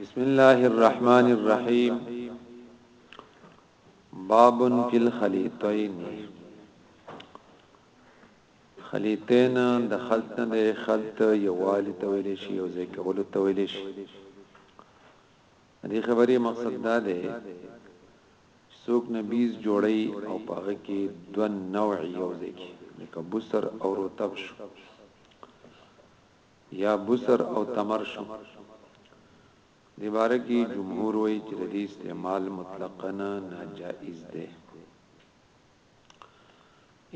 بسم الله الرحمن الرحيم باب في الخليطين خليطين د خلط نه خلط یوالي تویل شي او ځکه ول تویل شي دې خبرې مقصد دا دی چې څوک نبیذ جوړوي او په هغه کې دوه نوعې یو ځای کړي لکه بصر او رطب شو یا بصر او تمر شو دی باره کې جمهور وایي چې د دې استعمال مطلقاً ناجائز دی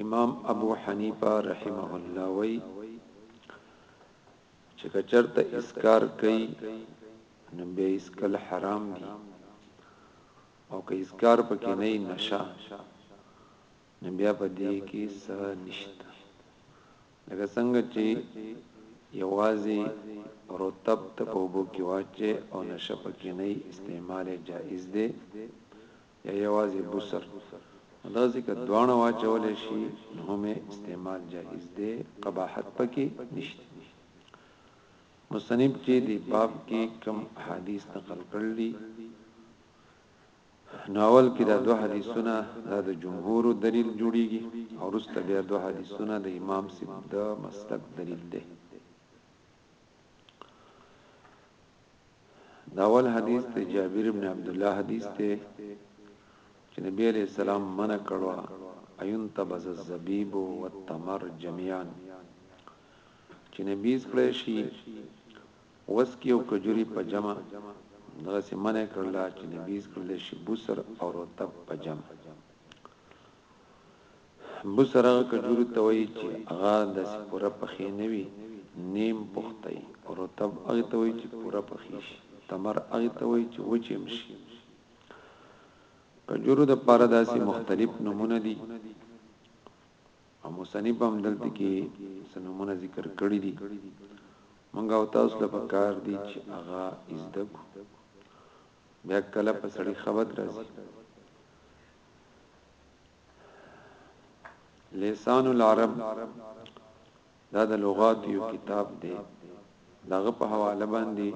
امام ابو حنیفه رحمه الله وایي چې کچرته اسکار کوي نو بیا یې څکل حرام دي او که اذکار پکې نه نشه نو بیا په دې کې څه نشته لکه څنګه چې یوازې رطب ته په وبو کې واچي او نشه پکې نه استعمال جائز دی یا یوازې بوسر دا ځکه دوانه واچول شي نو هم استعمال جائز دی قباحت پکې نشته مصنف چي دي باب کي کوم احاديث نقل کړل دي نو اول کي دا دوه حديثونه دا د جمهور دليل جوړيږي او رسته بیا دوه حديثونه د امام سب د مسلک دليل دي دا اول حديث ته جابر ابن عبد الله حديث ته چې نبی عليه السلام منع کړو ايون تبز الزبيب والتمر جميعا چې نبیذ کړی شي وسکي او کجوري په جمع دغه سي منع کړل چې نبیذ کړل شي بوسر او رطب په جمع بوسر هغه کجوري ته وایي چې هغه د پوره پخې نه وي نیم پختای او رطب هغه ته وایي چې پوره پخې شي تمر هغه ته وایي چې وچم شي کجورو د پاره داسې مختلف نمونه دي او مصنف هم دلته کې څه نمونه ذکر کړي دي مونږ او تاسو له پکار دي چې هغه ازده کو بیا کله په سړی خبرت راځي لسان العرب دا د لغات یو کتاب دی دغه په حواله باندې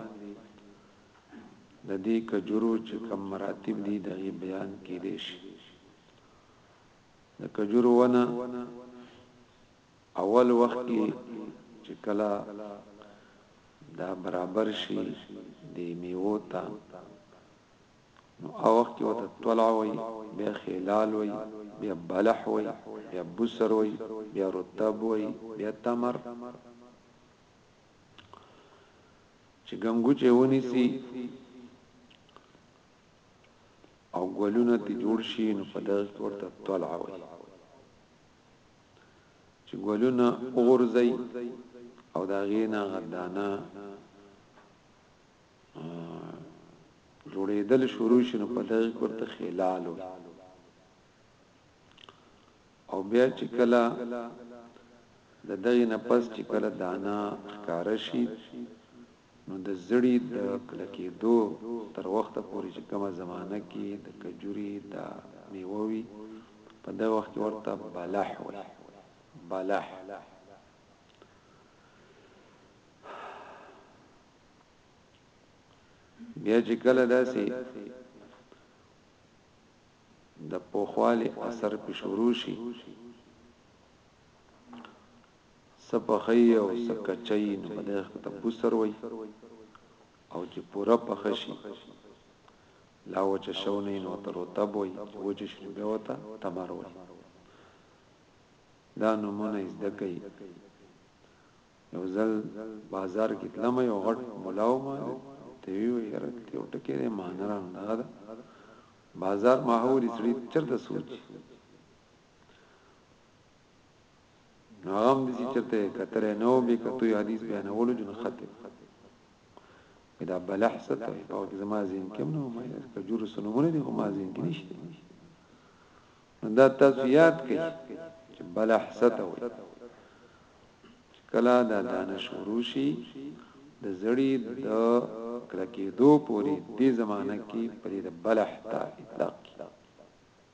د دې کجرو چې کم مراتب دي د بیان کې دي شي د کجورو ونه اول وخت کې چې کله دا برابر شي د میوو ته نو او وخت کې وته طلع وي بیا خلال وي بیا بلح وي بیا بسر وي بیا رطب وي بیا تمر چې ګنګو چې ونی سي او ګلونه تی جوړ شي نو په دغه کې ورته طلع وایي چې ګلونه اورځي او دا غینا غدانا جوړېدل شروع شنو په دغه ورته خلال وي او بیا چې کله د دغه نفس چې کله دانا ښکار شي نو د زړي د کلکېدو تر وخته پورې چې کومه زمانه کې د کجوري دا مېوه وي، په دغه وخت کې ورته بلح وايي، بلح. بیا چې کله داسې د پوخوالي اثر په شروع شي څه پخوي او څه کچوي نو په دې اړه ته بوسر وایي او چې پوره پخه شي لا وچه شو نه نو ته رطب وایي چې وچه شي نو بیا وته تمر وایي دا نمونه زده کوي یو ځل بازار کې تلم یو غټ ملاو ما ته وی وی یاره ته یو ټکی دی مانران نه ده بازار ماحول سړي چرته سوچ نو هغه هم دي چرته کتر نو به کتو حدیث بیانولو جن خطه دا بلحسته او زما زین کې نو ما کجور سنمونه دي خو ما زین کې نشته نو دا تاسو یاد کړئ چې بلحسته وي کلا دا دانه شروع شي د زړی د کلکې دو پوری دې زمانہ کې پرې د بلح ته اطلاق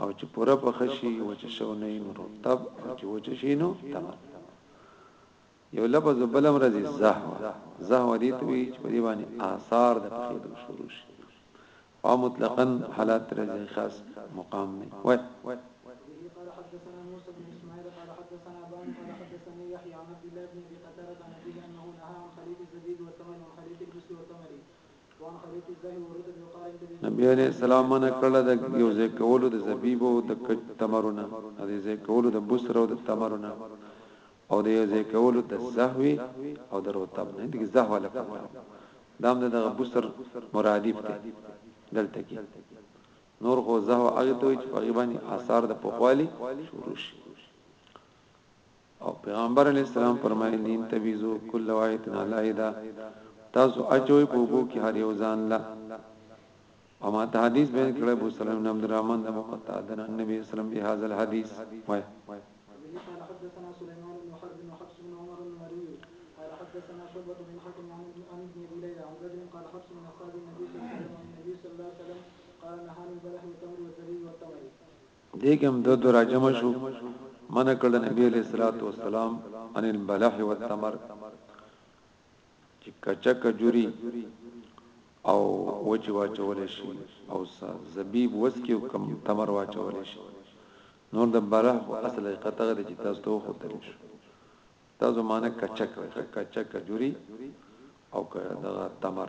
او چې پوره پخه شي وچ شو نه نو رطب او چې وچ شي نو تمر یو لفظ بلم رضی زهو زهو دې توي چې په دې باندې آثار د پخېدو شروع شي او مطلقاً حالات رضی خاص مقام نه وای نبی علیه السلام منع کړل د یو ځای کولو د زبیب او د کج تمرونه او د ځای کولو د بصر او د تمرونه او د یو ځای کولو د زهوی او د رطب نه دغه زهوه لکه مړه دام دغه بصر مرادف دی دلته کې نور خو زهو هغه ته چې په غیبانی آثار د پخوالی شروع شي او پیغمبر علیه السلام فرمایلی دی انتبیزو کل واحد علی حده تاسو اچوی په اوبو کې هر یو ځان له او ما ته حدیث بیان کړی ابو سلمه بن عبد الرحمن د مقطع د نبی اسلام به هاذ الحدیث وای حدثنا سليمان بن حرب بن حفص بن عمر النمري قال حدثنا شعبة بن حكم عن عن ابن ابي ليلى عن رجل قال حفص من اصحاب النبي صلى الله عليه وسلم عن النبي صلى الله عليه وسلم قال نهاني البلح والتمر والزبيب والتمر دې کې هم دو دو راجمع شو منع کړ د نبی علیہ الصلوۃ والسلام ان البلح والتمر چې کچا کجوري او وچ واچول شي او زبيب وسکي او کم تمر واچول شي نور د بلح خو اصل حقیقت غره چې تاسو ته خو تل شو تاسو معنی کچا کچا کجوري او دغه تمر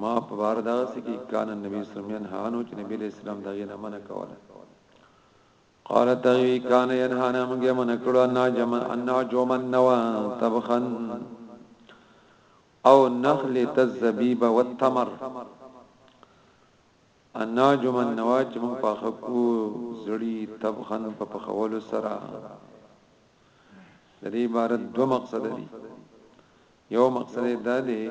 ما په باره دغه څه کې کان النبي صلی الله علیه وسلم هانو چې نبی علیہ السلام دغه نه منع کوله قال تغوی کان ينهانا موږ من کړو ان جم ان جوم النوا تبخن او نخل تزبیب والتمر اناجوم النوا چې موږ پاخه کو زړي طبخن په پخولو سره د دې عبارت دوه مقصد دي یو مقصد دا دی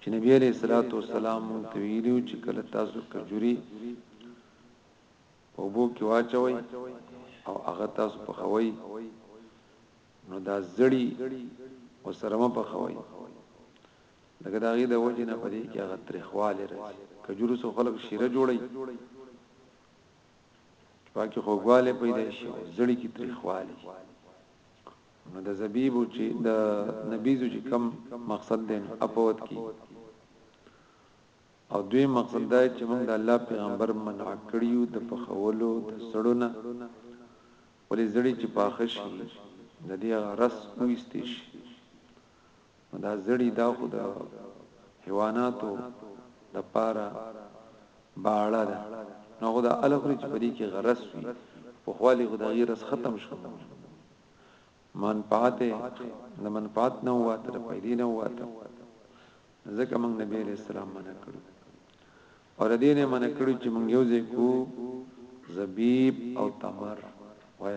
چې نبی عليه الصلاه والسلام تویلو چې کله تاسو کجوري او بو کې واچوي او هغه تاسو په خوي نو دا زړی او سرمه په خوي لکه د هغې د وجې نه په دې کې هغه تریخوالی راځي کجورو څخه خلک شیره جوړوي پاکي خوګواله پیدا شي او زړی کې تریخوالی نو د زبیب چې د نبیزو چې کم مقصد دی اپوت کی او دوی مقصد دا چې موږ د الله پیغمبر منع کړیو د پخولو د سړونه ولې زړی چې پاخه شي د دې رس وېستې شي نو دا زړي دا خو د حیواناتو د پاره باړه ده نو خو دا الخرج په دې کې غرس وي په خوالی خو دا غیر رس ختم شو منفعت د منفعت نه واته د پیدې نه واته ځکه موږ نبی علیہ السلام منع کړو او د دې نه منع کړو چې موږ یو ځای کو زبیب او تمر وای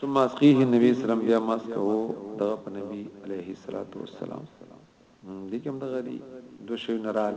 ثم اسقيه نبي سلام بیا ماسک او دغه په نبی عليه الصلاه والسلام دي کوم دغه دي دو شی نرال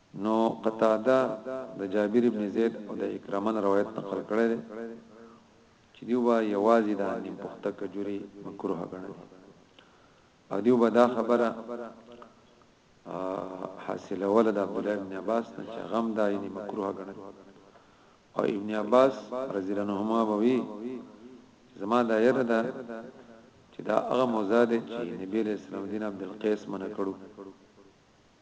نو قتاده د جابر ابن زید او د عکرمه نه روایت نقل کړی دی چې دیو به یوازې دا نیم پخته کجوري مکروه ګڼلې او دیو به دا خبره حاصله ول د عبد الله ابن عباس نه چې غم دا یې مکروه ګڼل او ابن عباس رضی الله عنهما بوي زما دا یره ده چې دا هغه مزاده چې نبی له اسلام دین عبد القیس منه کړو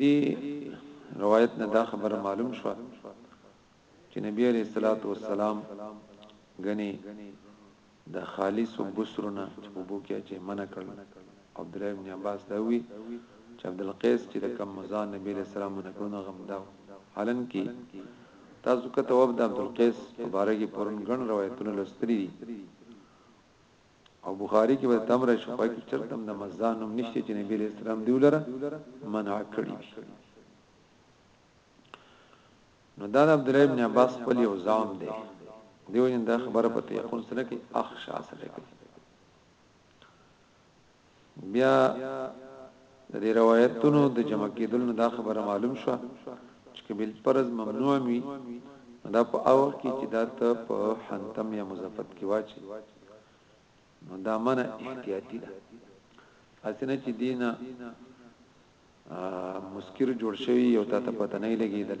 دې روایت نه دا خبره معلوم شوه چې نبي علیه الصلاة والسلام ګنې د خالص او بسرو نه چې په بو کې اچي منع کړل عبدالله ابن عباس دا وی چې عبدالقیس چې د کم مزان نبی علیه السلام منع کړونه غم دا حالن کې تاسو کته وب د عبدالقیس مبارک پرون ګڼ روایتونه لستري دي او بخاری کې به تمره شفا کې چرته د مزدا نوم نشته چې نبی علیہ السلام دی ولره منع کړی نو دا عبد الله ابن عباس خپل یو ځام دی دیو جن دا خبره په تیقن سره کې اخشا سره کې بیا د دې روایتونو د جمع کېدل نو دا خبره معلوم شوه چې کبل پرز ممنوع وي دا په او کې چې دا ته په حنتم یا مزفت کې واچي نو دا منه احتیاطی ده اسنه چې دینه مسکر جوړ شوی او تا ته پته نه لګیدل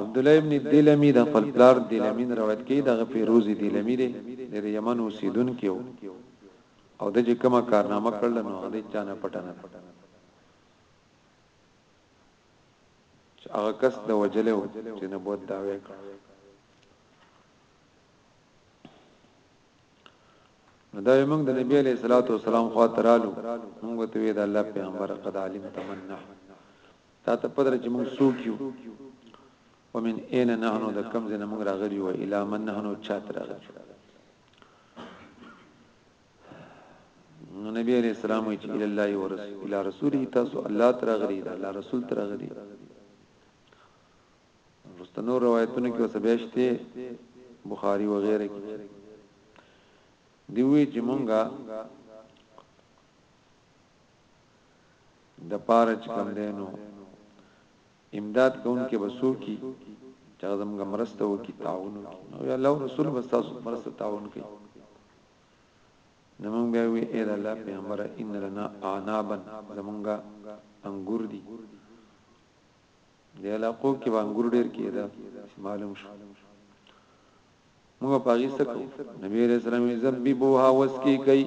عبدالله ابن دیلمی د خپل پلار دیلمی نه روایت کوي دغه فیروز دیلمی دی د یمن اوسیدونکی وو او د چې کومه کارنامه کړل نو هغه چا نه پټه نه ده چې هغه کس د وجلو چې نبوت داوی کړ نو دا موږ د نبی علیہ الصلوۃ والسلام خاطرالو موږ ته وی د الله پیغمبر قد علم تمنح تا ته پدره چې موږ څوک یو ومن اين نحنو د کم زنه موږ راغلی و اله من نحنو چات راغلی نو نبی عليه السلام چې الى الله ورسول الى رسوله تاسو الله تر غري الله رسول تر غري رستنو روایتونو کې وسبېشته بخاری و غیره کې دی وی چې مونږه دپاره چې کوم دی نو امداد کوونکي به څوک وي چې هغه زموږ مرسته وکړي تعاون وکړي نو یا الله رسول به تاسو مرسته تعاون کوي نو موږ بیا وی اې د الله پیغمبر ان لنا اعنابا زمونږه انګور دي د علاقو کې انګور ډیر کېده معلوم شو موږ پاګې سکو نبی رسول الله زبیبوها وسکی کوي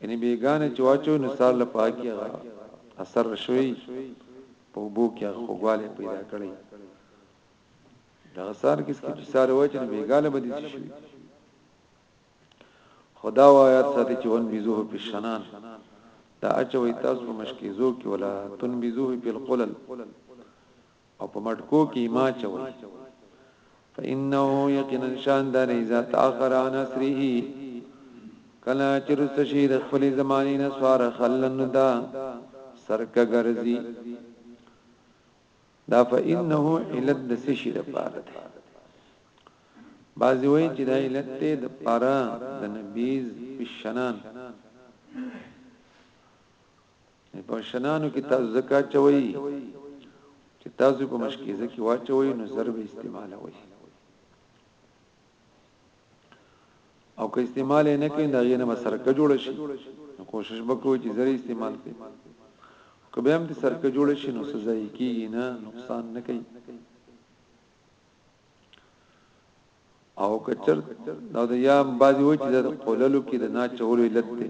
یعنی بیګانه چې واچوي نو سار له پاکي هغه اثر رشوي په اوبو کې هغه خوګواله پیدا کړي دا سار کس کې چې سار وای چې بیګاله بدی شي خدا وایا ساتي چې ون بيزوه په شنان دا اچوي تاسو په مشکیزو کې ولا تن بيزوه په القلل او په مټکو کې ما چوي فإنه یقینا شان دار اذا تاخر عن اسره کلا چرست شي د خپل زماني نه سوار خلن دا سرک ګرځي دا فإنه علت د سشي د پاره ده بعضی وایي چې دا علت ته د پاره د نبیز پښنان په شنانو کې تاسو زکات چوي چې تاسو په مشکیزه کې واچوي نو ضرب استعمال وي او که استعمال نه کین دا غینه مسرکه جوړ شي کوشش وکړو چې زری استعمال کړي که به هم دې سرکه جوړ شي نو سزا یې کیږي نه نقصان نه کوي او کچر دا د یا بازی وای چې د قوللو کې د نا چولو علت دی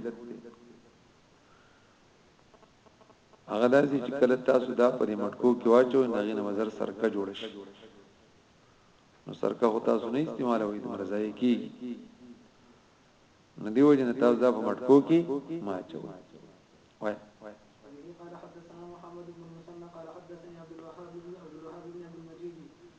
هغه دا چې کله تاسو دا په مټکو کې واچو نه غینه مزر سرکه جوړ شي نو سرکه هو تاسو نه استعمالوي د مرزای کی نه دیو جن تاسو دا په مټکو کې ما چو وای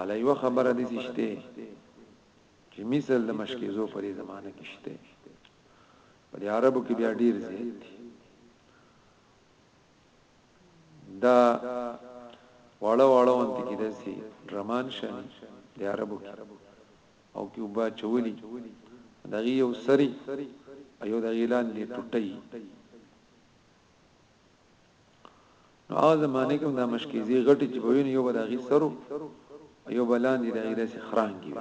اله یو خبره دې شته چې مثل د مشکیزو په دې زمانه کې شته په دې عربو کې بیا ډیر زیات دي دا واړه واړه وانت کې داسي رمان شنه د عربو کې او کې وبا چولی دغه یو سری ایو د اعلان دې ټټي نو هغه زمانه کوم دا مشکیزي غټي چې په وین یو بداغي سرو یو بلاندې د غیره سي خرانګي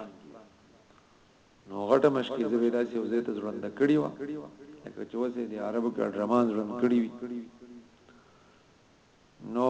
نو غټه مشکیزه به داسې وزې ته ژوند کړی و لکه چې وځي د عربو کې ډرمان ژوند کړی وي نو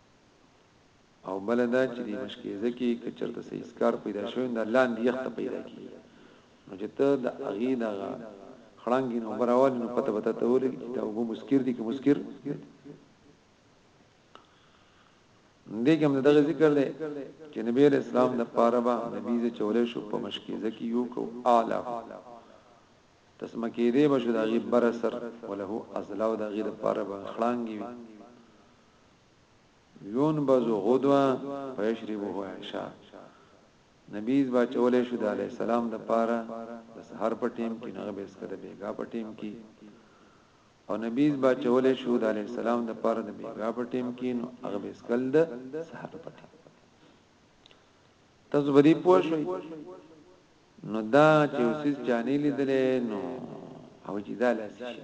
او بله دا چې دې مشکېزه کې که چرته څه اذکار پيدا شوی نو دا لاندې يخ ته پيدا کېږي نو چې ته د اغي دغه خړنګي نو براوال نو پته بته ته ولګي چې دا وبو مسکر دي که مسکر دې کوم دغه ذکر دی چې نبی اسلام د پاره با نبی ز چولې شو په مشکېزه کې یو کو اعلی تسمه کې دې بشو دغه بر سر وله ازلاو دغه د پاره با خړنګي ينبذ غدوا فيشربه عشاء نبيز با چولې شو د علي السلام د پاره د سحر په ټیم کې نه به سکه د بیګا په ټیم کې او نبیز با چولې شو د علی السلام د پاره د بیګا په ټیم کې نو هغه به سکل د سحر په ټیم تاسو به دې پوه شئ نو دا چې اوسې چاني لیدلې نو او چې دا لاسي شي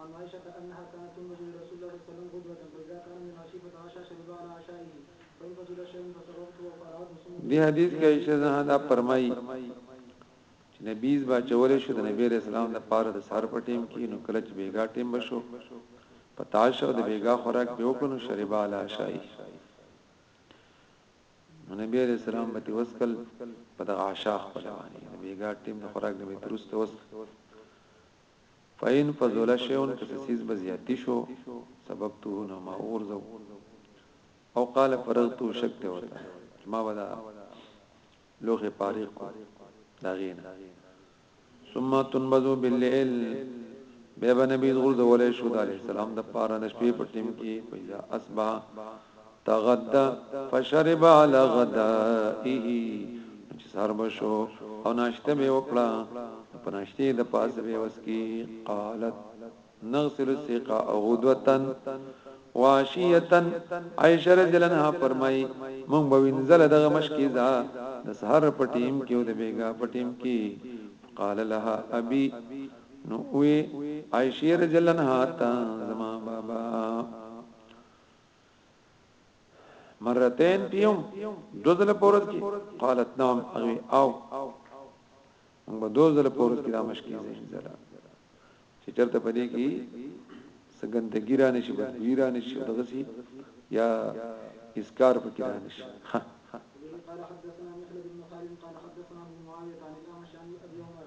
عن عائشة انها كانت تنبذ لرسول الله صلی الله علیه وسلم غدوة فاذا كان من العشي فتعشى شرب على عشائه فان فضل شيء فسررته او فارعته ثم دي حديث کي عائشة رضی الله عنها فرمايي چې نبيز با چولې شو د نبی رسول الله د پاره د سحر په ټیم کې نو کله چې بیګا ټیم بشو پتاشه د بیګا خوراک به وکړو شرب على عشائه نو نبی علیہ السلام به وسکل په دغه عشاء خپل باندې بیګا ټیم د خوراک نه ترسته وس فإن فضل شيء که څه څيز به زياتي شو سبقته نو ما وغورځو او قال فرغت شک دی وته چې ما به دا لوخه فارغ کو دا غینا ثم تنبذو بالليل به به نبی غورځول شو د عليه السلام د پاره د شپې په ټیم کې پیدا اصبح تغدا فشرب على غدائه چې سر بشو او ناشته به وکړه په ناشته د پاس به وسکی قالت نغسل السقا غدوتن واشیتن عائشہ رضی الله عنها فرمای مونږ به وینځل دغه مشکی دا د سحر په ټیم کې او د بیګا په ټیم کې قال لها ابي نو وی عائشہ رضی الله عنها تا زما بابا مرتين په يوم دو ځله پورت کې قالت نعم اغي او موږ دو ځله پورت کې دا مشکل ذهن زره چې چرته پدې کې سګندګی را نشي بدوی را نشي دغه سي یا اسکار پکې را نشي قال حدثنا مخلد بن خالد قال حدثنا ابو معاويه عن الاعمش عن ابي عمر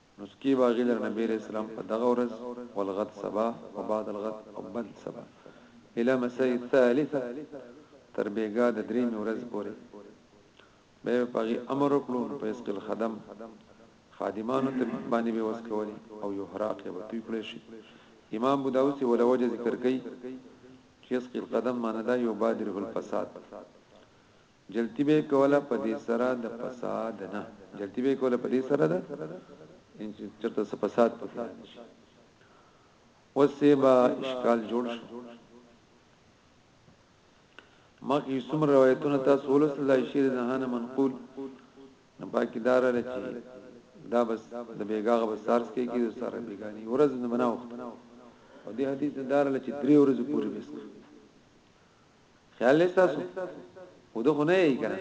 نسکې به هغې لره نبي عليه السلام په دغه ورځ والغد سبا وبعد الغد او بل سبا الي مساء الثالثه تر بيګاه د دريمې ورځې پورې به به په هغې امر وکړو نو په اسقل خدم خادمانو ته باندې به وسکولي او یو حراق به توی کړی شي امام ابو داود سی ولا وجه ذکر کوي چې اسقل قدم معنی دا یو بادره الفساد جلتی به کوله په دې سره د فساد نه جلتی به کوله په دې سره ده ان چې چرته څه فساد پکې نشي اوسې با اشکال جوړ شو مخکې څومره روایتونه تاسو ولوستل د شیر زهانه منقول نه باقی دار لچې دا بس د بیګاغه بس سارس کې کې سره بیګانی ورځ نه بناو او دې حدیث دار لچې درې ورځې پورې بس خیال لري تاسو وده خو نه یې کنه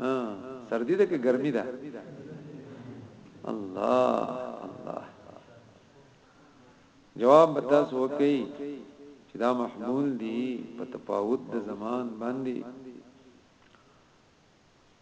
ها سردی ده کې ګرمي ده الله الله جواب تاسو وکي چې دا محمول دي په تفاوت د زمان باندې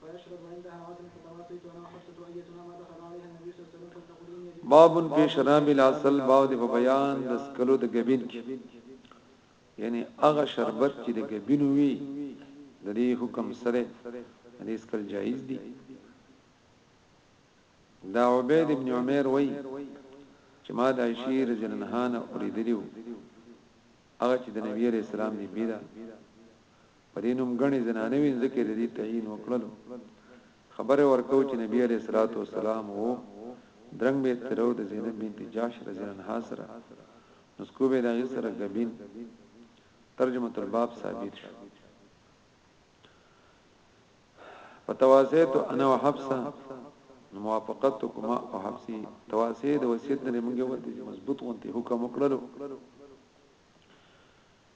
فيشرب عند هوات الفتوات ترى حفصة ايتنا ما دخل عليها النبي صلى الله عليه وسلم فلتقل اني اجد باب فی شراب العسل باب دی په بیان د سکلو د ګبین کې یعنی هغه شربت چې د ګبین وي د دې حکم سره د دې سکل جایز دي دا عبید ابن عمر وای چې ما د عائشې رضی الله عنها نه اوریدلیو هغه چې د نبی رسول الله دی بیره په دې نوم ګڼې زنانه وې ځکه د دې تعین وکړل خبر ورکوو چې نبي علیه الصلوة والسلام و درنګ به ترو د زینب بنت جاش رضی الله عنها سره نسکو به دغه سره غبین ترجمه الباب ثابت شو فتواسیت انا وحفصه موافقت کوما او حفصي تواسي د وصیت نه موږ ورته مضبوط غونتی حکم وکړلو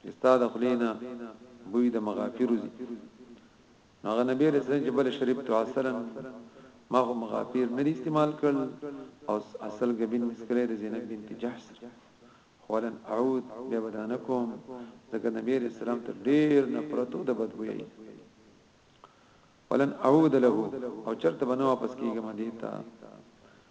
چې ستا د خلی نه بوی د مغافیرو زی هغه نبی رسول چې بل شریف تو اصلا ما خو مغافیر نه استعمال کړل او اصل غبین مسکره د زینب بنت جحش ولن اعود به بدانکم ځکه نبی رسول الله ته ډیر نفرت او د بدبوی ولن اعود له او چرته بنو واپس کیږم دیتا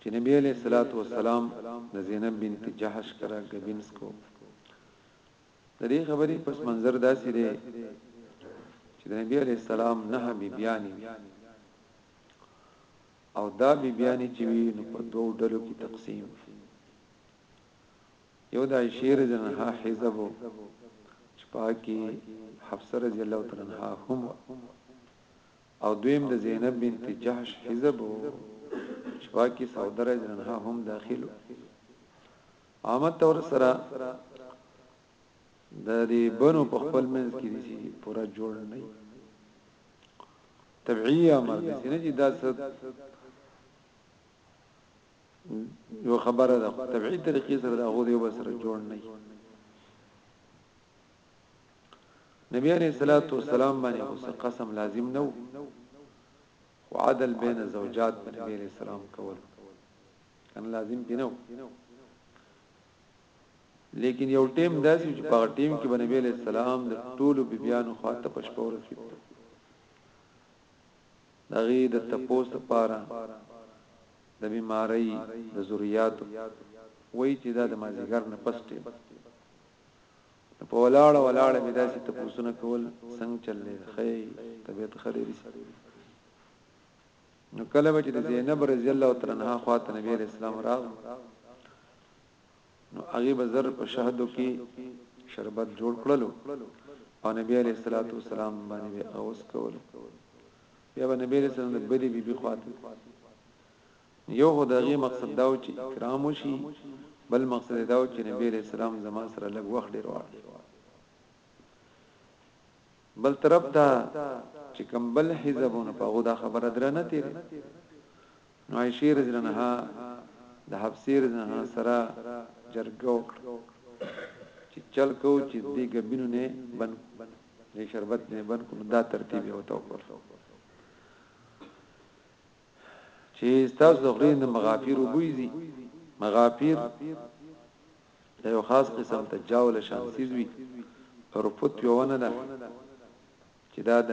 چې نبي عليه الصلوة والسلام د زينب بنت جحش کره ګبنس کو د دې خبرې پس منظر داسې دی چې د نبي عليه السلام نه بي بياني او دا بي بياني چې وي نو په دوو ډلو کې تقسیم یو د عائشه رضی الله عنها حزب چې پاکي حفصه رضی الله تعالی عنها هم او دویم د زینب بنت جحش حزب وو چې پاکې سعوده رضی الله عنها هم داخل وو عامت تور سره د دې بنو په خپل منځ کې دي پورا جوړ نه وي تبعی امر دي نه چې دا ست یو خبره ده تبعی طریقې سره دا هو دی وسره جوړ نه وي نبی علیه الصلاة والسلام باندې خو څه قسم لازم نه وو خو عدل بین زوجات په نبی علیه السلام کول کان لازم پینه وو لیکن یو ټیم داسې چې په ټیم کې باندې ویل السلام د ټولو بیبيانو خاطر پښپور شي دغه د تپوس لپاره د بیماری د ذریات وای چې دا د مازیګر نه پسټه نو په ولاړه ولاړه مې داسې تپوسونه کول څنګه چل دی خی طبیعت خریری نو کله به چې د زینب رضی الله تعالی عنها خواته نبی علیہ السلام راغ نو هغه بزر په شهادو کې شربت جوړ کړلو او نبی علیہ الصلوۃ والسلام باندې اوس کول بیا به نبی علیہ السلام د بری بیبي خواته یو خو د هغې مقصد دا و چې اکرام وشي، بل مقصد یې دا و چې نبي علیه السلام زما سره لږ وخت ډېر واړوي. بل طرف ته چې کوم بل حزب و، نو په هغو دا خبره درنه تېرېده. نو عائشې رضي الله عنها د حفصې رضي الله عنها سره جرګه وکړه چې چل کوو چې دې ګبینو نه بند کړو، دې شربت نه بند کړو، نو دا ترتیب یې ورته وښود. چي ستاسو د خولې نه مغافير اوبه وځي، مغافير د يو خاص قسم د جاو له شان څيز وي، ترپوت يې ونه ده چي دا د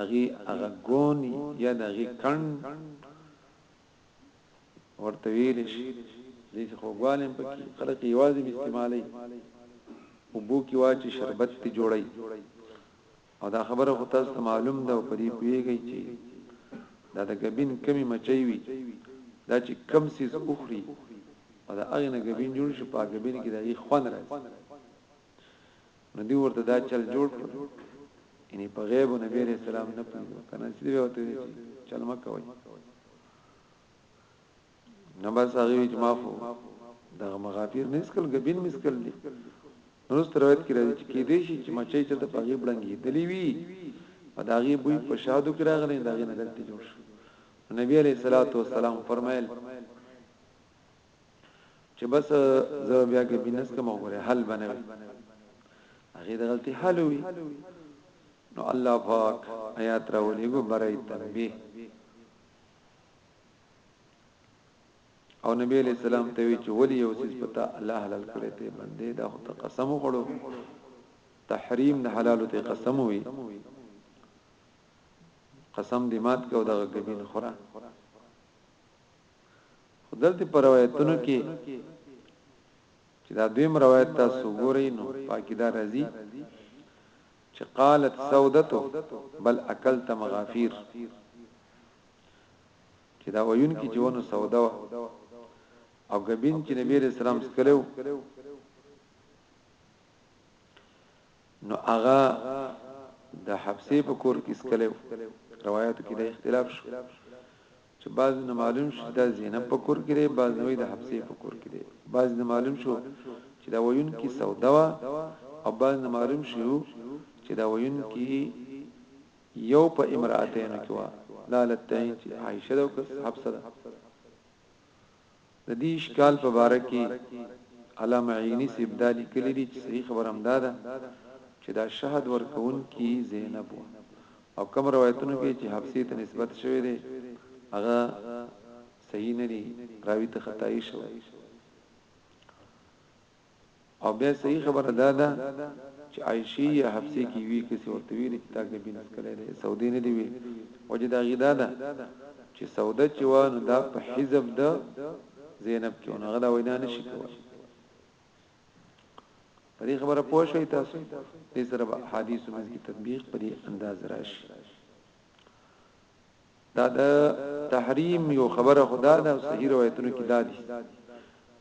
هغي هغه ګون يا د هغي کڼ ورته ويل شي، دې څه خوږوالی هم پکې وي، خلک يې يوازې استعمالوي، اوبو کي واچي شربت ترې جوړوي. او دا خبره خو تاسو ته معلوم ده او په دې پوهیږئ چې دا د ګبین کمې مچۍ وي، دا چې کوم څیز وخوري او د هغې نه ګبین جوړ شي، په هغه ګبین کې د هغې خوند راځي. نو دوی ورته دا چل جوړ کړ، یعنې په غیبو نبي علیه السلام نه پوهېدو، که نه نو بیا ورته ویل چې چل مه کوئ. نه بس هغه وی چې ما خو دا مغافیر نه اسکل غبین مسکل دي نو سترویت کې راځي چې کې دې شي چې مچې چې د پاغي بلنګي دلی وی او دا غي بوی په شادو کې راغلي دا غي نه دلته جوړ شو نبی علیہ الصلوۃ والسلام فرمایل چې بس زه بیا کې بنس کوم غره حل بنوي هغه د غلطي حل وي نو الله پاک آیات راولېګو برای تنبیه او نبی علیہ السلام ته وی چې ولی یو سیس پتا الله حلال کړی ته بندې دا خو ته قسم وخړو تحریم د حلال ته قسم وی قسم دی مات کو دغه غبین خورا خدلته پر روایتونو کې چې دا دویم روایت تاسو ګورئ نو پاکی دا راځي چې قالت سودته بل اکلت مغافیر چې دا ویون کې جوانو سودا و او غبین چې نبی رسول سلام سکلو نو هغه د حبسې په کور کې سکلو روایت کې د اختلاف شو چې بعض نه معلوم شو دا زینب په کور کې دی بعض نوې د حبسې په کور کې دی بعض نه معلوم شو چې دا ویون کې سودا و او بعض نه معلوم شو چې دا ویون کې یو په امراتینو کې وا دا له تعین چې عائشه ده او که حفصه ده د دې اشکال په باره کې علامه عینی سیب دا لیکلی دی چې صحیح خبر هم دا ده چې دا شهد ورکون کی زینب و او کوم روایتونو کې چې حفصه ته نسبت شوی دی هغه صحیح نه دی راوی ته خدای شو او بیا صحیح خبره دا ده چې عائشی یا حفصه کی وی کسی ورته ویل چې تا ګبین سکلی دی سودی نه دی وی وجه دا غی دا ده چې سوده چې و نو دا په حزب ده زینب کې نو غدا وینا نشي کوي په دې خبره پوه شئ تاسو دې سره به حدیث مز کی تطبیق په دې انداز راشي دا د تحریم یو خبره خدا ده او صحیح روایتونو کې دا دي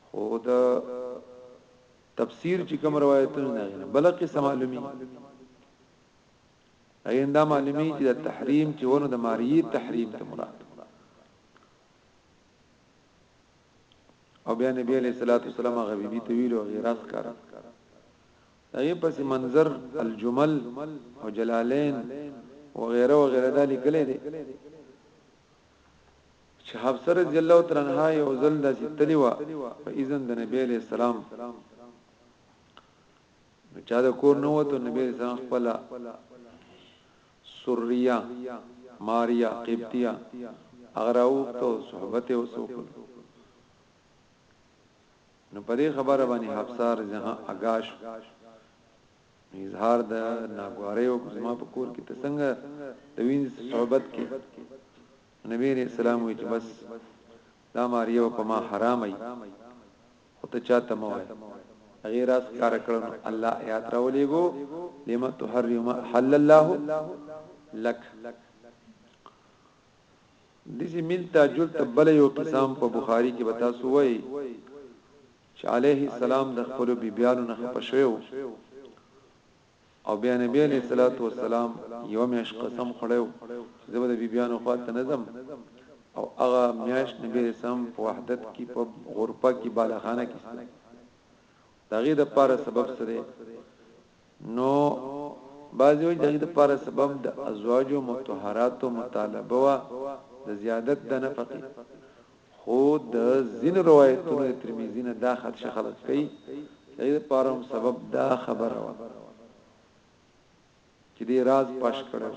خو د تفسیر چې کوم روایتونه نه غنه بلکې سمالومي ايندا معلومي چې د تحریم چې ونه د ماری تحریم ته مراد او بیا نبی علیہ الصلوۃ والسلام غوی بي تویل او غیراس کار هغې پسې منظر الجمل او جلالین وغیره وغیره دا لیکلې دي چې حفصه رضی الله تعالی عنها یو ځل د ستلی و په اذن د نبی علیہ السلام نو چا د کور نو ته نبی علیہ السلام خپل سوریه ماریا قبطیه اغراو ته صحبت او سوکل نو په دې خبره باندې حفصه رضی الله عنها اگاه شو اظهار د ناګوارې او زما په کور کې ته څنګه د وینځ صحبت کې نبی رسول الله وی چې بس دا ماریو په ما حرام ای خو ته چاته مو وای غیر اس کار کړو الله آیات راولېګو لما تحرم حل الله لك ددې من تاجل ته بله یو قصه هم په بخاري کې به تاسو وایي چې علیه السلام د خپلو بیبیانو نه خفه شوی و او بیا نبی علیه الصلاة والسلام یوه میاشت قسم خوړی و چې زه به د بیبیانو خوا ته نه ځم او هغه میاشت نبی علیه السلام په وحدت کې په غرفه کې بالخانه کې د هغې د پاره سبب څه دی نو بعضی وجه دغه د پاره سبب د ازواج متطهرات مطالبه وا د زیادت د نفقه خو د زین روایتونو ترمذی نه دا خط شخلت کوي دغه پاره هم سبب دا خبره وا چې دې راز پش کړو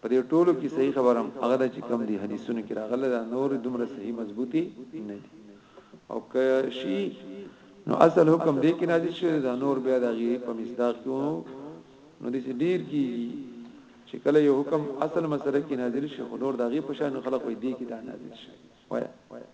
په دې ټولو کې صحیح خبرم هغه د چې کم دي حدیثونو کې راغله دا نور دومره صحیح مضبوطی نه دي او که شي نو اصل حکم دې کې نازل شوی دا نور بیا د غي په مصداق کې نو دې ډیر کیږي چې کله یو حکم اصل مسله کې نازل شي خو نور د غي په شان خلق وي دي کې دا نازل شي وای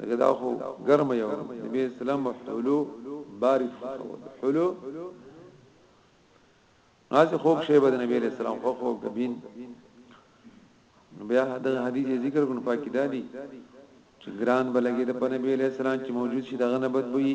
لکه دا خو ګرمه یو نبی اسلام حلو بارد خوښو حلو ناز خوک شی بد نبی اسلام خوخو کبین بیا دا حدیث ذکر کن پاکی دادی چې ګران بلګی د نبی اسلام چې موجود شي دغه نبد بوي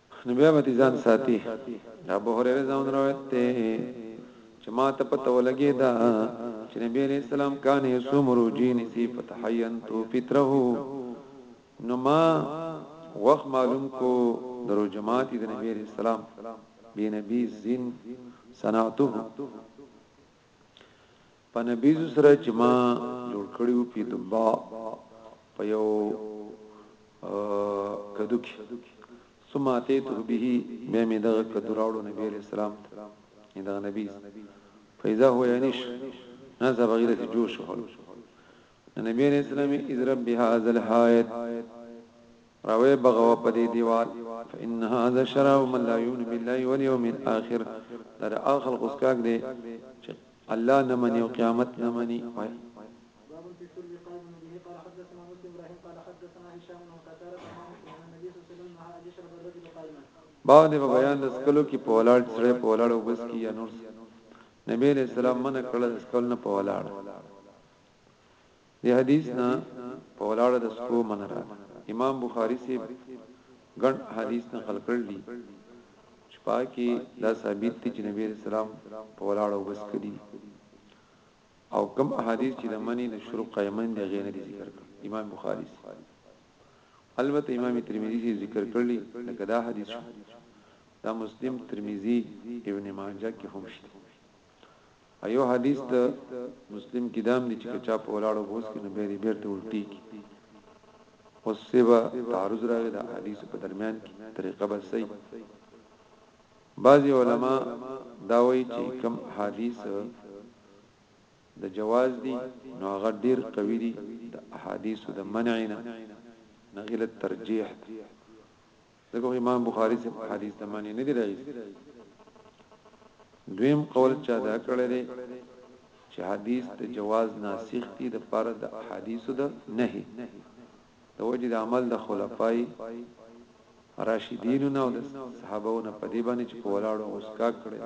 نو بیا به ځان ساتي دا ابو هريره ځان روایت ته چې ما ته پته ولګي دا چې نبی عليه السلام کان يسوم روجين سي فتحين تو فطره نو ما وخت معلوم کو درو جماعت د نبی عليه السلام بي نبي زين صنعته په نبیز سره چې ما جوړ کړیو په دبا په یو کدو کې ثم اتيته به به می دغه کدراړو نبی علیہ السلام دا نبی فاذا هو ينش نزه بغیره چې جوش هول نبی علیہ السلام اضرب بها ذل حایت راویې بغوه په دې دیوال فان هذا شراب من لا یؤمن بالله والیوم الاخر دا د هغه خلکو څښاک دی چې الله نه مني او قیامت نه مني وایي باب في الشرب قال ابن به قال حدثنا مسلم ابراهيم قال حدثنا هشام عن قتادة عن انس ان النبي صلى الله عليه وسلم نهى ان يشرب الرجل قائما باندې په بیان د سکلو کې په ولاړ سره په ولاړ او بس کې یا نور نبی له سلام منه کړل سکل نه په ولاړ دې حدیث نه په ولاړه د سپو من راغله امام بخاری سی ګڼ حدیث نقل کړل دي چې پاکي دا ثابت دي چې نبی رسول الله په ولاړه وبس کړي او کم احادیث چې د منی د شروع قائمن دی غیر دي ذکر کړ امام بخاری سی البته امام ترمذی سی ذکر کړلی لکه دا حدیث شو دا مسلم ترمذی ابن ماجه کې هم شته ایو حدیث د مسلم کی دام دی چې که چا په ولاړو بوس کې نو بیری بیرته الټی کی اوس سبا تعرض راوی د حدیث په درمیان کې طریقه به صحیح بعضی علما دا وایي چې کم حدیث د جواز دی نو هغه ډیر قوی دی د احادیث د منعنا نغیل ترجیح ځکه خو امام بخاری صاحب حدیث ته معنی نه دی راغلی دویم قول چا دا کړی دی چې حدیث د جواز ناسخ دی د پر د احادیثو د نهي د وجه د عمل د خلفای راشدین او د صحابو نه په دی باندې چې په ولاړو اوسکا کړی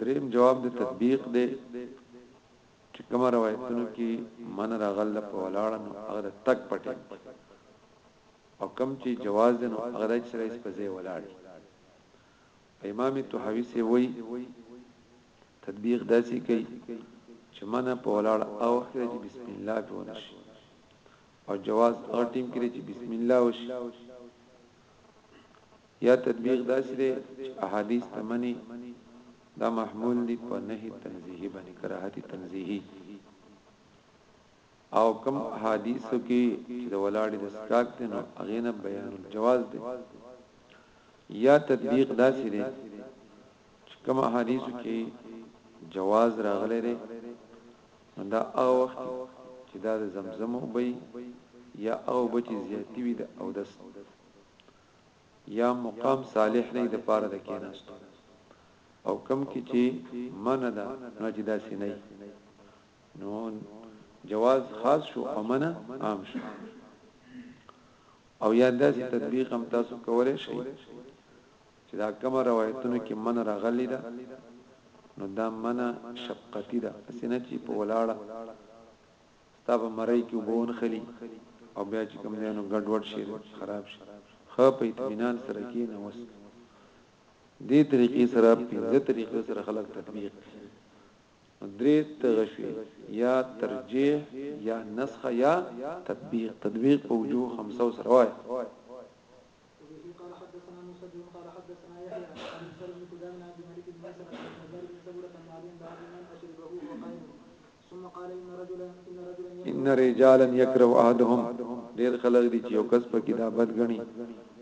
دریم جواب د تطبیق دی چې کوم روایتونو کې من راغله په ولاړو هغه تک پټه او کم چې جواز دی نو هغه د چې رئیس په ځای ولاړ امام طحاوی سی وای تطبیق داسې کوي چې منه په ولاړ او خره چې بسم الله په ونشي او جواز هغه ټیم کې چې بسم الله وشي یا تطبیق داسې دی چې احادیث تمنی دا محمول دی په نهي تنزیهی باندې کراهتی تنزیهی او کوم احادیثو کی چه د ولاړی د څښاک دی نو هغه نه بیان الجواز دی یا تطبیق داسی دی چه کوم احادیثو کی جواز راغلی دی نو دا هغه وخت چې دا د زمزم وبي یا او بچی زیاتی وي د او دس یا مقام صالح نه د پاره د کیناست او کم کی چې من ده نو چې دا سینې نو جواز خاص شو او منع عام شو او یا داسې تطبیق هم تاسو کولای شئ چې دا کوم روایتونو کې من راغلی ده نو دا من شقتی ده اسنه چې په ولاړه ستاب مړی کې وبون خلی او بیا چې کوم دینو ګډوډ شي خراب شي خو په اطمینان سره کې نه وس دې طریقې سره په دې طریقې سره خلک تطبیق درې تغه شوي یا ترجیح یا نسخ یا تطبیق تطبیق په وجوه خمسه سره وای ان رجالا يكره احدهم ډیر خلک دي چې یو کس په کې دا بد غني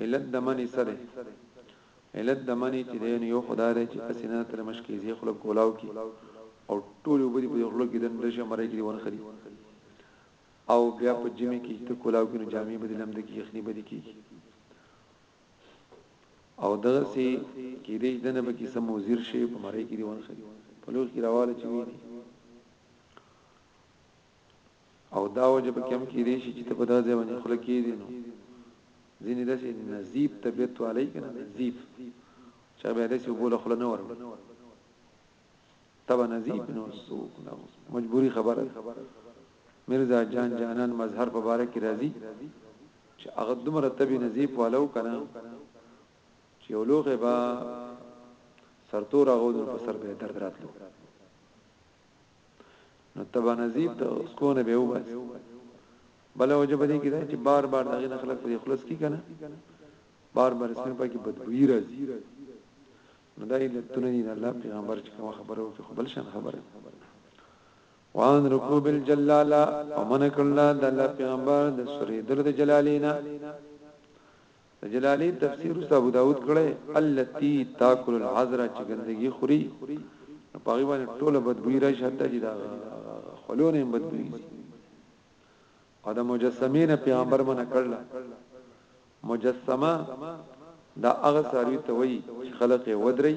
علت د منع څه دی؟ علت د منع چې دی نو یو خو دا دی چې هسې نه تر مشکې ځې خوله کولاو کړي او ټولې اوبه دې په خوله کې دننه راشي مرۍ کې دې ونښلي او بیا په جمع کې چې ته کولاو کړي نو جامې به دې لمده کېږي یخني به دې کېږي او دغسې کېدای چې دننه به کې څه مضر شی په مرۍ کې دې ونښلي په لوښي کې راواله چې وي او دا وجه پکې هم کېدای شي چې ته په دغه ځای باندې خوله کېږدې نو ځینې داسې نظیف طبیعت والی که نه نظیف چا بیا داسې اوبو له خوله نه وروړي تبه نظیف نو څوک نه مجبوري خبره مرزا جان جانان مظهر په باره کې راځي چې هغه دومره طبي نظیف والو کنه چې یو لوغه با سرتور هغه په سر به درد راتلو نو تبا نزيب د اسکو نه به وباس بل وجه بده کیدا چې بار بار دغه نه خلک په خلص کی کنه بار بار اسمه پکې بدبوئی راځي نو دا یې لتونه دي الله پیغمبر چې کوم خبره وکړي خپل شان خبره وان رکوب الجلالا ومنک الله د الله پیغمبر د سری درد جلالینا د جلالې تفسیر اوس ابوداود کړی، التی تاکل الحضر چې ګندګي خوري نو په هغې باندې ټوله بدبوي راشي حتی چې د خولو نه هم بدبوي ځي او د مجسمې نه پیغمبر منع کړل مجسمه دا هغه ساروی ته وایي چې خلک یې ودري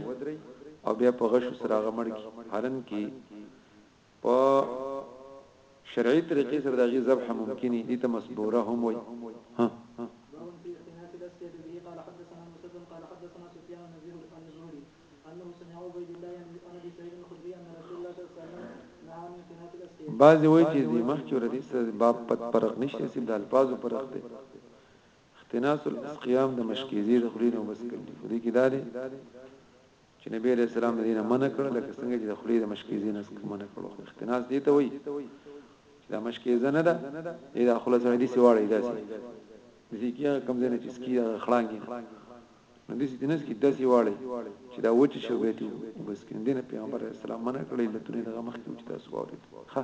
او بیا په غشو سره غمړ کی حالن کې په شرعي طريقې سره د هغې ذبح ممکن دي دي ته مسبوره هم وايي ها بعضی وای چې دی مخ کې ردی سره باب پد پرق نشته سید الفاظو پرق دی اختناس الاسقیام د مشکیزی د خلینو بس کړي خو دې کې داري چې نبي عليه السلام د دینه منع کړ لکه څنګه چې د خلی د مشکې زینه څخه منع کړو خو اختناس دی ته وای چې دا مشکې زنه ده دا خله سره دي سیواړې داسي دسی کیا کم زنه چې سکی خړانګي نو دسی دنس کې داسي واړې چې دا وچ شو به ته بس کې دینه پیغمبر اسلام منع کړی لته نه دغه مخ کې چې تاسو واورې ها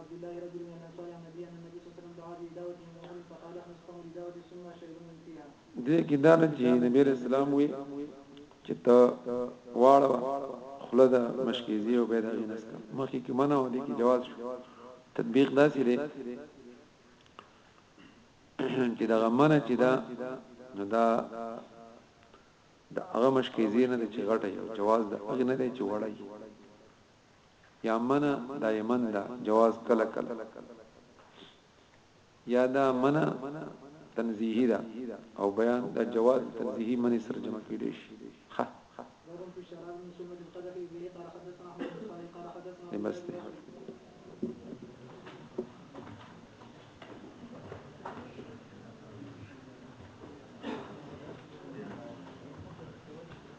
عبد الله رجل من الانصار عن ابي ان النبي صلی الله علیه وسلم دعا بدعوه من امر فقال اخمس قوم بدعوه ثم اشهدوا من فيها دې کې دا نه چې نبی رسول الله وي چې ته واړه خله د مشکیزي او پیدا غي نسته مخکې کې منه او دي کې جواز شو تطبیق داسې دی چې دا غمنه چې دا نو دا د هغه مشکیزي نه چې غټه یو جواز د هغه نه دی چې وړای یا منع دایمن ده جواز کله کله یا دا منع تنزیهی ده او بیان د جواز تنزیهی منی سره جمع کیدی شي خ بس ده